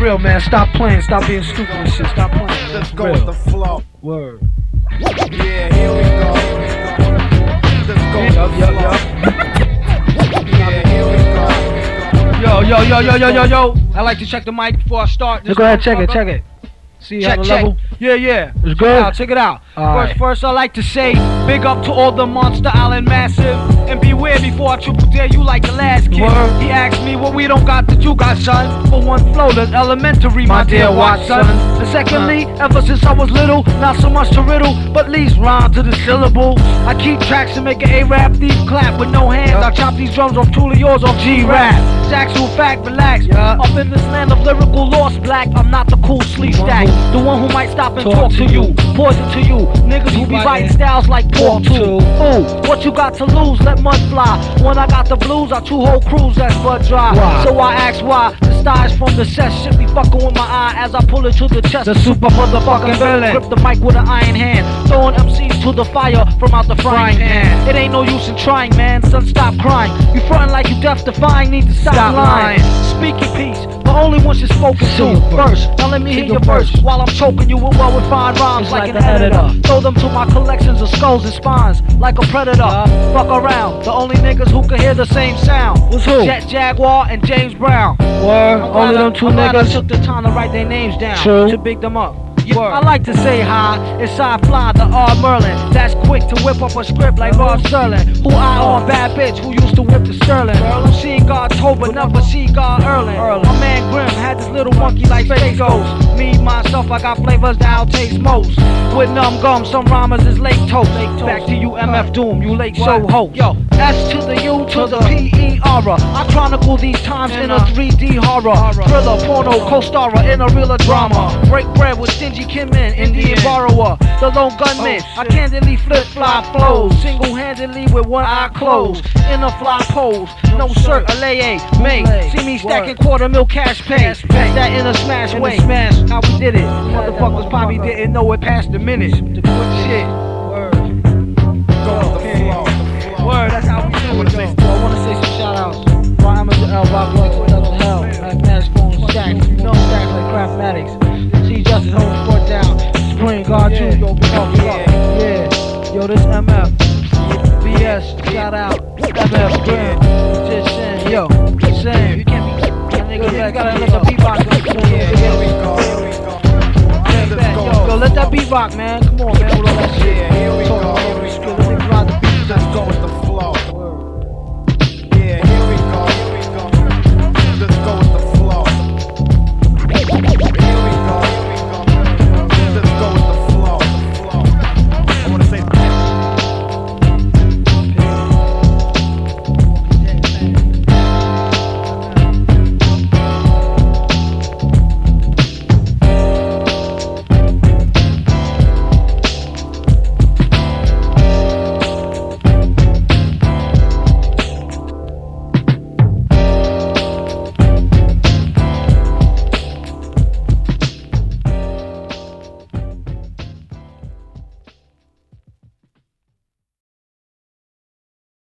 real, man. Stop playing. Stop being stupid and shit. Stop playing. Let's go Real. with the flow. Word. Yeah, here we go. Let's go with Yup, the yup, flow. yup. Yeah, here we go. Yo, yo, yo, yo, yo, yo, yo. I like to check the mic before I start. Let's go ahead, check it, check it. See how Check, the check. level. Yeah, yeah. It's Check good? it out, check it out. All first, right. first, I like to say big up to all the Monster Island massive. Before I triple dare you like the last kid. Word. He asked me what we don't got that you got, son. For one flow, that's elementary, my, My dear dear Watson. Watson. And secondly, uh. ever since I was little, not so much to riddle, but least rhyme to the syllable. I keep tracks and make an A-rap thief clap with no hands. I chop these drums off truly yours off G-rap. Actual fact, relax. Yeah. Uh, up in this land of lyrical lost black, I'm not the cool sleep stack. who- The one who might stop and Talk talk, to you. Poison to you. Niggas who be biting. styles like pork too. too. Ooh, what you got to lose? Let mud fly. When I got the blues, I two whole crews that's bud dry. So I ask why. The stars from the set should be fucking with my eye as I pull it to the chest. The super motherfucking villain. Grip the mic with an iron hand. Throwing MCs to the fire from out the frying pan. It ain't no use in trying, man. Son, stop crying. You frontin' like you deaf defying. Need to stop, Stop lying. lying. Speak your peace, only once you're spoken to. First, now let me hear your verse while I'm choking you with well refined rhymes like, like an the editor. Throw them to my collections of skulls and spines like a predator. Uh-huh. Fuck around, the only niggas who can hear the same sound. was who? Jet Jaguar and James Brown. Word. Only them two I'm glad I niggas. took the time to write their names down True. to big them up. Yeah, I like to say hi, it's I Fly, the R Merlin. That's quick to whip up a script like Rod Serling. Who I on bad bitch who used to whip the Sterling. Who seen God but never see God Erling. My man Grim had this little monkey like Space Ghost. Me, myself, I got flavors that I'll taste most. With numb gum, some rhymers is late toast. Back to you, MF Doom, you late show host. Yo, S to the U to the P E R. I chronicle these times in a 3D horror. Thriller, porno, co-starrer in a real drama. Break bread with stingy Kimmin, Indian borrower. The lone gunman, oh, I candidly flip fly flows. Single handedly with one eye closed. In a fly pose, no shirt, a lay May. See me stacking quarter mil cash pay. That in a smash way. Smash, how we did it. Motherfuckers probably didn't know it past the quick shit. Word. Go the flow. Word, that's how we do it. though. I want to say some shout outs. Raw Amazon L, to Devil Hell, Mathematics Phone, Stacks, you know Stacks like Craftmatics. See Justice, hold the fort down. Spring, God, you, yo, big up. Yeah, yo, this MF. BS, shout out. MF, Grim, just saying, yo, saying, you can't be, nigga, you gotta let the beatbox go. Yeah, here we go. Here we go. Let's go. Yo, yo, let that beat rock, man. Come on, man,